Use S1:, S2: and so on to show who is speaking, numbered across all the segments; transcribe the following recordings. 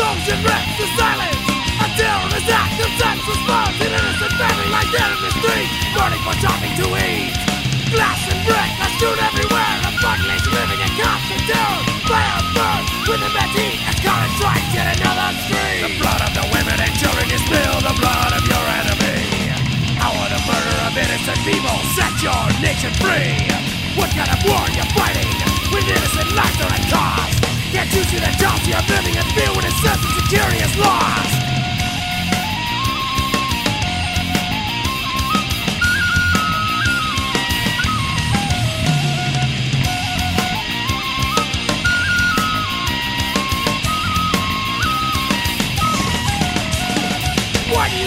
S1: explosion wrecks the silence. Until this act of sex responds An innocent family like dead in the street. Burning for something to eat. Glass and brick are strewn everywhere. A population living in constant terror Fire burns with immense heat As current strikes yet another street.
S2: The blood of the women and children is spilled The blood of your enemy. How the murder of innocent people Set your nation free? What kind of war you fighting? When innocent lives are at cost. Can't you see the jobs you're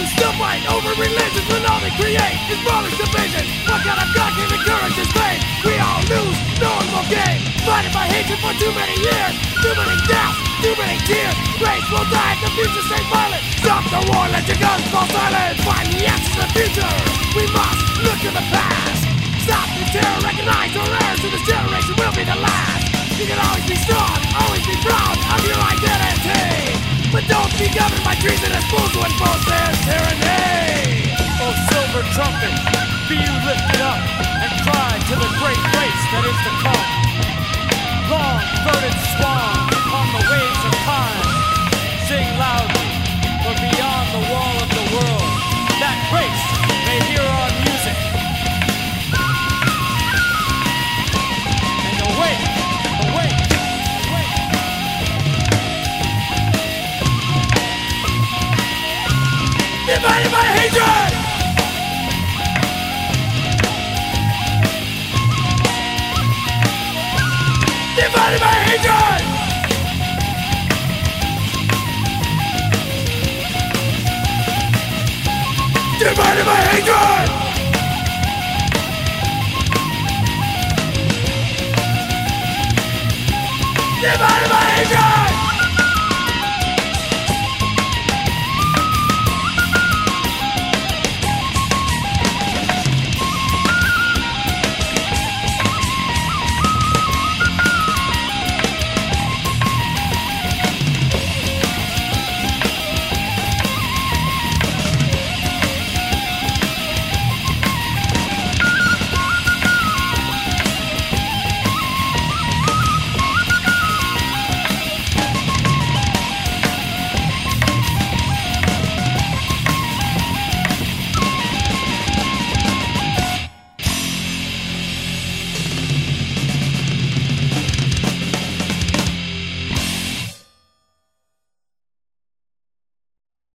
S1: Still fight over religions when all they create is brother's division? What kind of God can encourage this pain? We all lose, no one will gain. Fighting by hatred for too many years, too many deaths, too many tears. Race will die, the future stay violent. Stop the war, let your guns fall silent. Find the answers to the future. We must look to the past. Stop the terror, recognize our
S3: that is to come. Long throated swan upon the waves of time, sing loudly, for beyond the wall of the world, that race may hear our music. And awake, awake.
S1: Divided by hatred! Hatred!